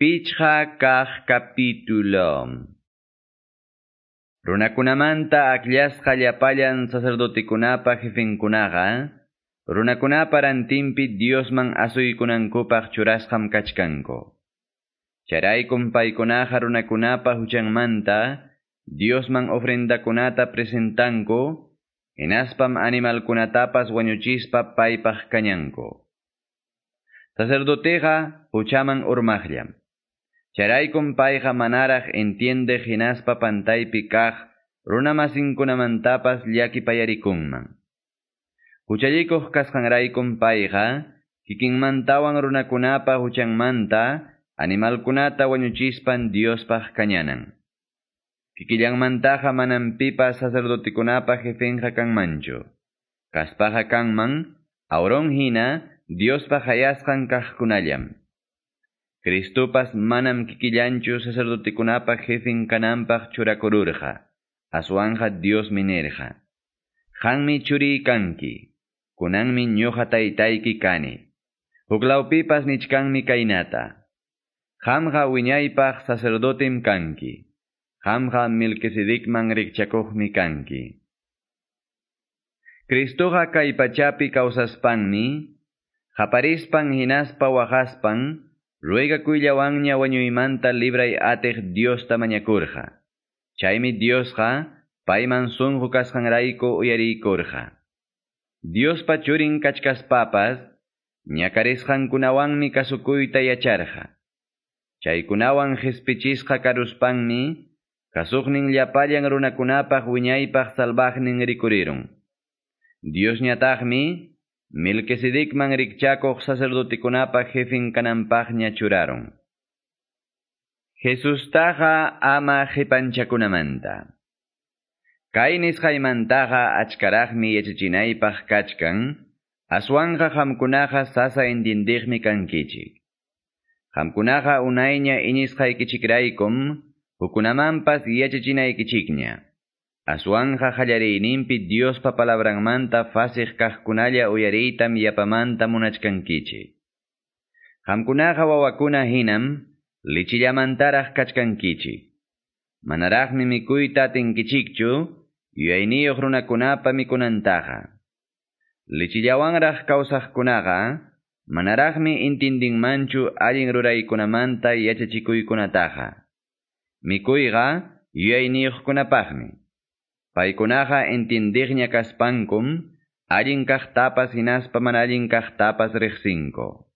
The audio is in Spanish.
Pichha capítulo. Runakunamanta akllashqa llapallan sacerdotikunapa jefinkunaqa, runakunapa rantinpi Diosman asuykunankupaq churasqam kachkanku. Charaykum paykunaqa runakunapa huchanmanta, Diosman ofrendakunata presentanku, Hinaspam animalkunatapas wañuchispa paypaq kañanku. Sacerdoteqa huchaman urmaqllam. Charaykum payqa manaraq entiende hinaspa pantaypi kaq runamasinkunamantapas llakipayarikunman. Huchallikuq kasqanraykum payqa kikinmantawan runakunapa huchanmanta animalkunata wañuchispan Diospaq kañanan. Kikillanmantaqa manam pipa sacerdotikunapa jefenqa kanmanchu. Kaspaqa kanman, auron hina Diospa hayasqan kaqkunallam. Cristupas manam kikillanchu sacerdotikunapa jefen kananpaq churakururqa. Aswanja Dios minerqa. Qanmi churi kanki. Kunanmi ñuqa taytayki kani. Huklawpipas nichkanmi kaynata. Qamqa wiñaypaq sacerdotem kanki. Qamqa Melquisedecman rikchakuqmi kanki. Cristoqa kay pachapi kawsaspanmi, qaparispan hinaspa waqaspan, ruegakuyllawanña wañuymanta libray atiq Diosta mañakurqa. Chaymi Diosqa payman sunqu kasqanrayku uyariykurqa. Diospa churin kachkaspapas, ñakarisqankunawanmi kasukuyta yacharqa. Chaykunawan hispichisqa karuspanmi, Kasuqnin llapallan runakunapaq wiñaypaq salvaqnin rikuriron. Dios ñataqmi Melquisedecman rikchakuq sacerdotikunapaq jefin kananpaqña churaron. Jesustaqa ama qipanchakunamanta. Kay nisqaymantaqa achkaraqmi yachachinaypaq kachkan, aswanqa qamkunaqa sasa entindiqmi kankichik. Qamkunaqa unayña iñisqaykichikraykum, Hukunamanpas yachachinaykichikña. Aswanja qallariyninpi Diospa palabranmanta fasiq kaqkunalla uyariytam yapamanta munachkankichi. Qamkunaqa wawakuna hinam lichillamantaraq kachkankichi. Manaraqmi mikuyta atinkichikchu yuyayniyuq runakunapa mikunantaqa. Lichillawanraq kawsaqkunaqa manaraqmi intindinmanchu allin ruraykunamanta yachachikuykunataqa. Mikuyqa yuyayniyuqkunapaqmi. Paykunaqa entindiqña kaspankum, allin kaqtapas hinaspa mana allin kaqtapas riqsinko.